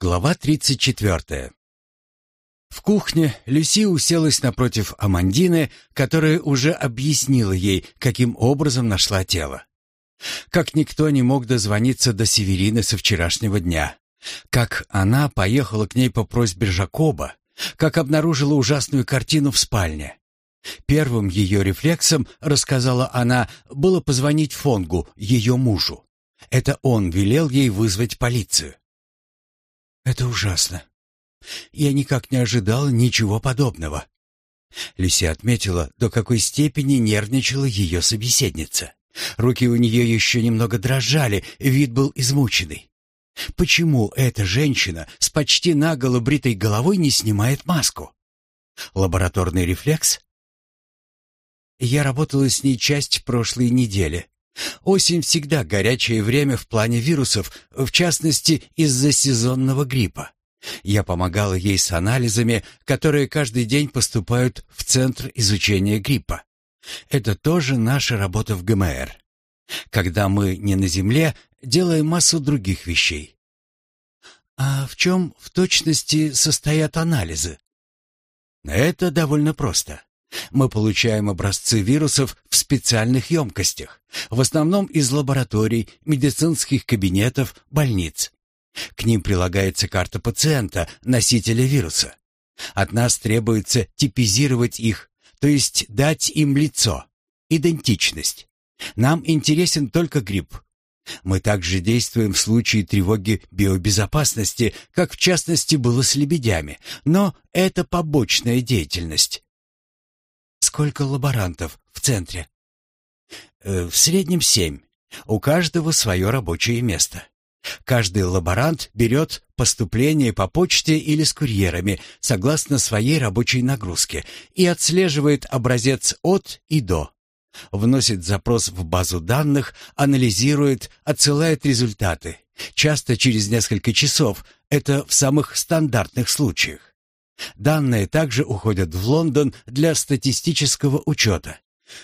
Глава 34. В кухне Люси уселась напротив Амандины, которая уже объяснила ей, каким образом нашла тело. Как никто не мог дозвониться до Северины со вчерашнего дня. Как она поехала к ней по просьбе Жакоба. Как обнаружила ужасную картину в спальне. Первым ее рефлексом, рассказала она, было позвонить Фонгу, ее мужу. Это он велел ей вызвать полицию. Это ужасно. Я никак не ожидала ничего подобного. Люси отметила, до какой степени нервничала ее собеседница. Руки у нее еще немного дрожали, вид был измученный. Почему эта женщина с почти наголо бритой головой не снимает маску? Лабораторный рефлекс? Я работала с ней часть прошлой недели. Осень всегда горячее время в плане вирусов, в частности, из-за сезонного гриппа. Я помогала ей с анализами, которые каждый день поступают в Центр изучения гриппа. Это тоже наша работа в ГМР. Когда мы не на Земле, делаем массу других вещей. А в чем в точности состоят анализы? Это довольно просто. Мы получаем образцы вирусов в специальных емкостях, в основном из лабораторий, медицинских кабинетов, больниц. К ним прилагается карта пациента, носителя вируса. От нас требуется типизировать их, то есть дать им лицо, идентичность. Нам интересен только грипп. Мы также действуем в случае тревоги биобезопасности, как в частности было с лебедями, но это побочная деятельность. Сколько лаборантов в центре? Э, в среднем семь. У каждого свое рабочее место. Каждый лаборант берет поступление по почте или с курьерами, согласно своей рабочей нагрузке, и отслеживает образец от и до. Вносит запрос в базу данных, анализирует, отсылает результаты. Часто через несколько часов, это в самых стандартных случаях. Данные также уходят в Лондон для статистического учета.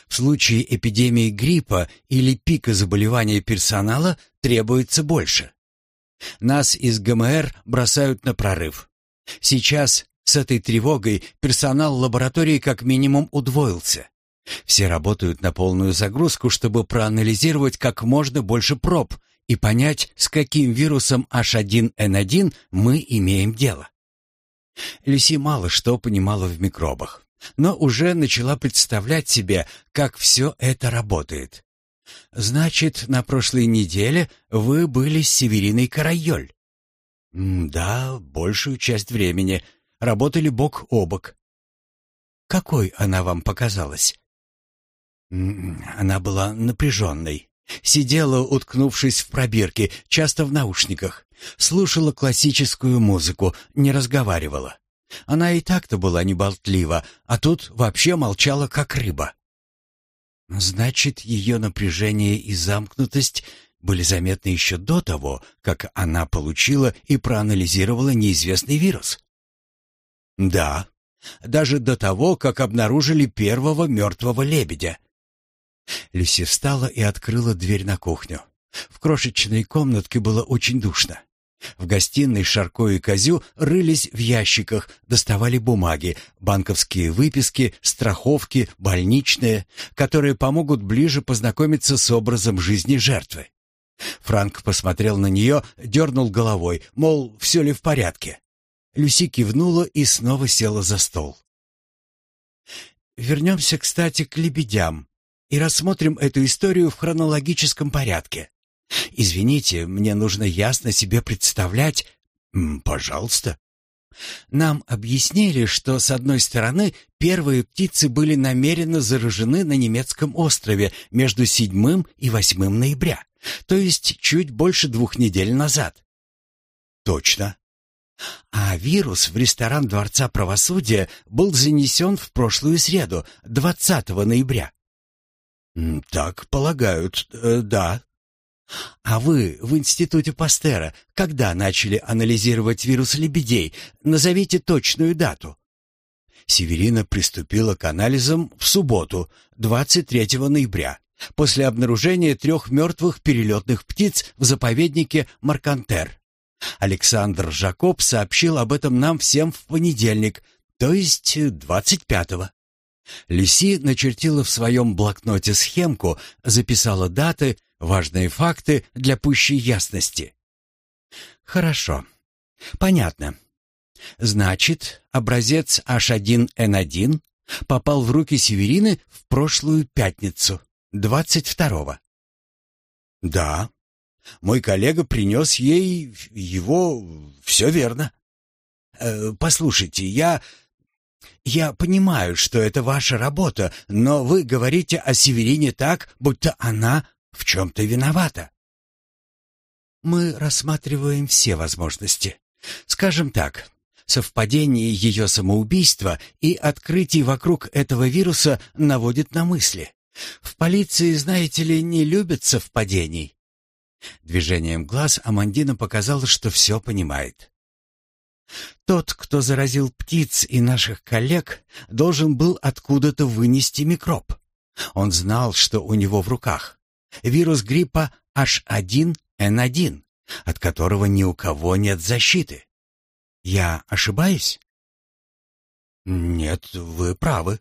В случае эпидемии гриппа или пика заболевания персонала требуется больше. Нас из ГМР бросают на прорыв. Сейчас с этой тревогой персонал лаборатории как минимум удвоился. Все работают на полную загрузку, чтобы проанализировать как можно больше проб и понять, с каким вирусом H1N1 мы имеем дело. Люси мало что понимала в микробах, но уже начала представлять себе, как все это работает. «Значит, на прошлой неделе вы были с Севериной Карайоль?» «Да, большую часть времени. Работали бок о бок». «Какой она вам показалась?» «Она была напряженной. Сидела, уткнувшись в пробирке, часто в наушниках. Слушала классическую музыку, не разговаривала. Она и так-то была неболтлива, а тут вообще молчала, как рыба. Значит, ее напряжение и замкнутость были заметны еще до того, как она получила и проанализировала неизвестный вирус. Да, даже до того, как обнаружили первого мертвого лебедя. Люси встала и открыла дверь на кухню. В крошечной комнатке было очень душно. В гостиной Шарко и Козю рылись в ящиках, доставали бумаги, банковские выписки, страховки, больничные, которые помогут ближе познакомиться с образом жизни жертвы. Франк посмотрел на нее, дернул головой, мол, все ли в порядке. Люси кивнула и снова села за стол. «Вернемся, кстати, к лебедям и рассмотрим эту историю в хронологическом порядке. Извините, мне нужно ясно себе представлять... Пожалуйста. Нам объяснили, что, с одной стороны, первые птицы были намеренно заражены на немецком острове между 7 и 8 ноября, то есть чуть больше двух недель назад. Точно. А вирус в ресторан Дворца правосудия был занесен в прошлую среду, 20 ноября. Так полагают, э, да. А вы в институте Пастера когда начали анализировать вирус лебедей? Назовите точную дату. Северина приступила к анализам в субботу, 23 ноября, после обнаружения трех мертвых перелетных птиц в заповеднике Маркантер. Александр Жакоб сообщил об этом нам всем в понедельник, то есть 25-го. Люси начертила в своем блокноте схемку, записала даты, важные факты для пущей ясности. Хорошо. Понятно. Значит, образец H1N1 попал в руки Северины в прошлую пятницу, 22-го. Да. Мой коллега принес ей его... Все верно. Э, послушайте, я... Я понимаю, что это ваша работа, но вы говорите о Северине так, будто она в чем-то виновата. Мы рассматриваем все возможности. Скажем так, совпадение ее самоубийства и открытий вокруг этого вируса наводит на мысли. В полиции, знаете ли, не любят совпадений. Движением глаз Амандина показала, что все понимает. Тот, кто заразил птиц и наших коллег, должен был откуда-то вынести микроб. Он знал, что у него в руках. Вирус гриппа H1N1, от которого ни у кого нет защиты. Я ошибаюсь? Нет, вы правы.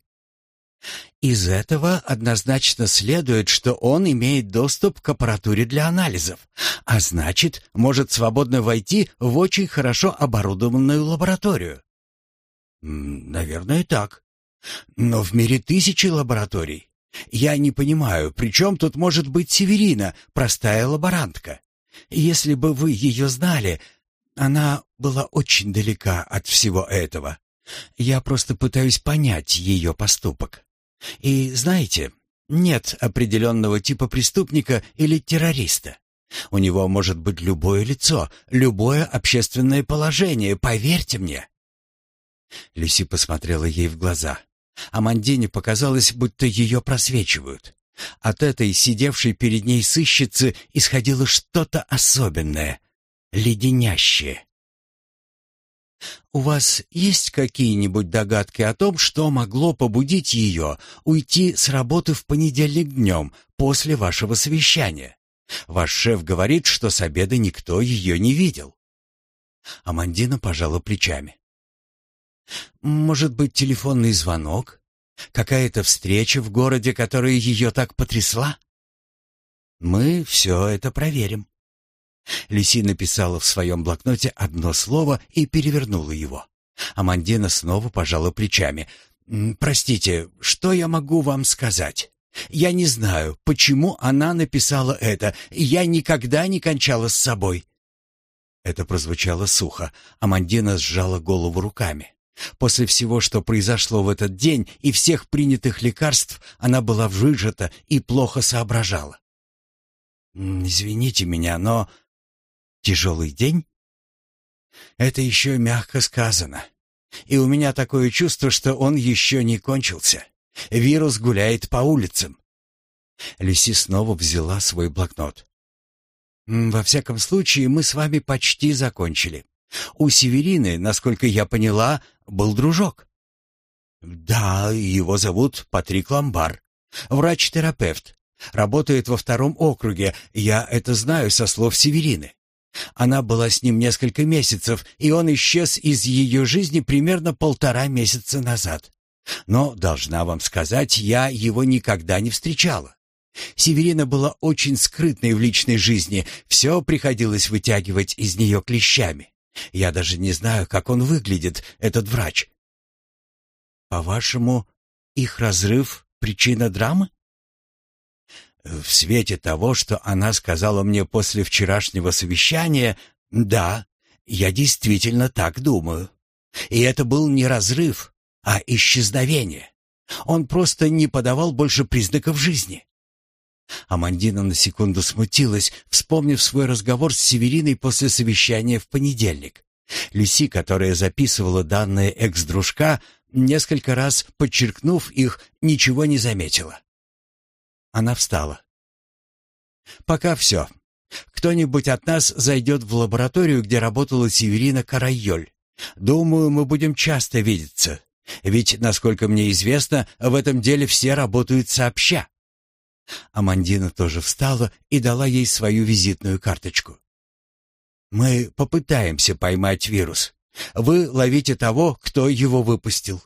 Из этого однозначно следует, что он имеет доступ к аппаратуре для анализов, а значит, может свободно войти в очень хорошо оборудованную лабораторию. Наверное, так. Но в мире тысячи лабораторий. Я не понимаю, при чем тут может быть Северина, простая лаборантка? Если бы вы ее знали, она была очень далека от всего этого. Я просто пытаюсь понять ее поступок. И знаете, нет определенного типа преступника или террориста. У него может быть любое лицо, любое общественное положение, поверьте мне. Люси посмотрела ей в глаза. Амандине показалось, будто ее просвечивают. От этой сидевшей перед ней сыщицы исходило что-то особенное, леденящее. У вас есть какие-нибудь догадки о том, что могло побудить ее уйти с работы в понедельник днем после вашего совещания? Ваш шеф говорит, что с обеда никто ее не видел. Амандина пожала плечами. Может быть, телефонный звонок? Какая-то встреча в городе, которая ее так потрясла? Мы все это проверим. Люси написала в своем блокноте одно слово и перевернула его. Амандина снова пожала плечами. «Простите, что я могу вам сказать? Я не знаю, почему она написала это. Я никогда не кончала с собой». Это прозвучало сухо. Амандина сжала голову руками. После всего, что произошло в этот день и всех принятых лекарств, она была выжата и плохо соображала. «Извините меня, но Тяжелый день? Это еще мягко сказано. И у меня такое чувство, что он еще не кончился. Вирус гуляет по улицам. Люси снова взяла свой блокнот. «Во всяком случае, мы с вами почти закончили. У Северины, насколько я поняла, был дружок». «Да, его зовут Патрик Ламбар. Врач-терапевт. Работает во втором округе. Я это знаю со слов Северины. Она была с ним несколько месяцев, и он исчез из ее жизни примерно полтора месяца назад. Но, должна вам сказать, я его никогда не встречала. Северина была очень скрытной в личной жизни, все приходилось вытягивать из нее клещами. Я даже не знаю, как он выглядит, этот врач. По-вашему, их разрыв — причина драмы? В свете того, что она сказала мне после вчерашнего совещания, да, я действительно так думаю. И это был не разрыв, а исчезновение. Он просто не подавал больше признаков жизни. Амандина на секунду смутилась, вспомнив свой разговор с Севериной после совещания в понедельник. Люси, которая записывала данные экс-дружка, несколько раз подчеркнув их, ничего не заметила. Она встала. «Пока все. Кто-нибудь от нас зайдет в лабораторию, где работала Северина Карайоль. Думаю, мы будем часто видеться. Ведь, насколько мне известно, в этом деле все работают сообща». Амандина тоже встала и дала ей свою визитную карточку. Мы попытаемся поймать вирус. Вы ловите того, кто его выпустил.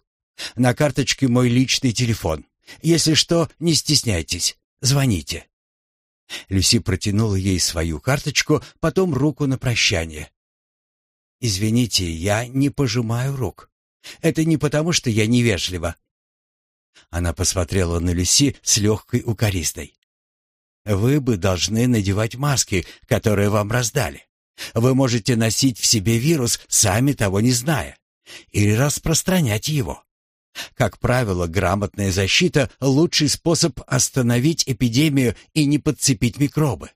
На карточке мой личный телефон. Если что, не стесняйтесь. Звоните. Люси протянула ей свою карточку, потом руку на прощание. Извините, я не пожимаю рук. Это не потому, что я невежлива. Она посмотрела на Люси с легкой укоризной. Вы бы должны надевать маски, которые вам раздали. Вы можете носить в себе вирус, сами того не зная, или распространять его. Как правило, грамотная защита — лучший способ остановить эпидемию и не подцепить микробы.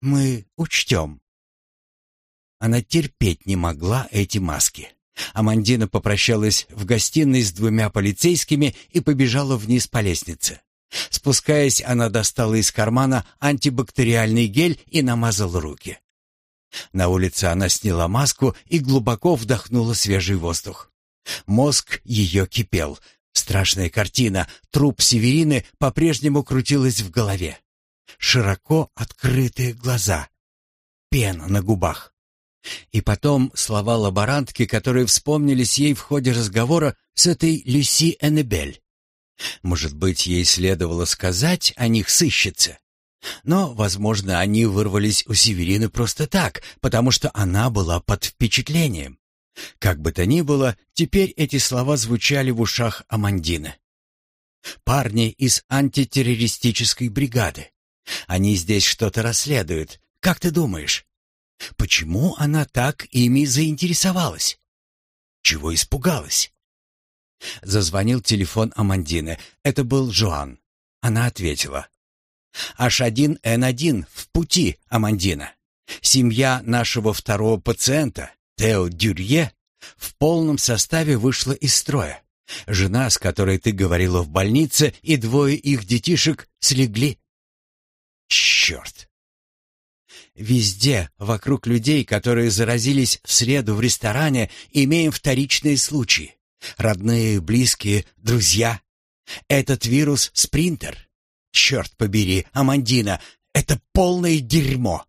Мы учтем. Она терпеть не могла эти маски. Амандина попрощалась в гостиной с двумя полицейскими и побежала вниз по лестнице. Спускаясь, она достала из кармана антибактериальный гель и намазала руки. На улице она сняла маску и глубоко вдохнула свежий воздух. Мозг ее кипел. Страшная картина. Труп Северины по-прежнему крутилась в голове. Широко открытые глаза. Пена на губах. И потом слова лаборантки, которые вспомнились ей в ходе разговора с этой Люси Эннебель. Может быть, ей следовало сказать о них сыщице. Но, возможно, они вырвались у Северины просто так, потому что она была под впечатлением. Как бы то ни было, теперь эти слова звучали в ушах Амандины. «Парни из антитеррористической бригады. Они здесь что-то расследуют. Как ты думаешь?» Почему она так ими заинтересовалась? Чего испугалась? Зазвонил телефон Амандины. Это был Жуан. Она ответила. «H1N1 в пути, Амандина. Семья нашего второго пациента, Тео Дюрье, в полном составе вышла из строя. Жена, с которой ты говорила в больнице, и двое их детишек слегли. Черт! Везде, вокруг людей, которые заразились в среду в ресторане, имеем вторичные случаи. Родные, близкие, друзья. Этот вирус — спринтер. Черт побери, Амандина, это полное дерьмо.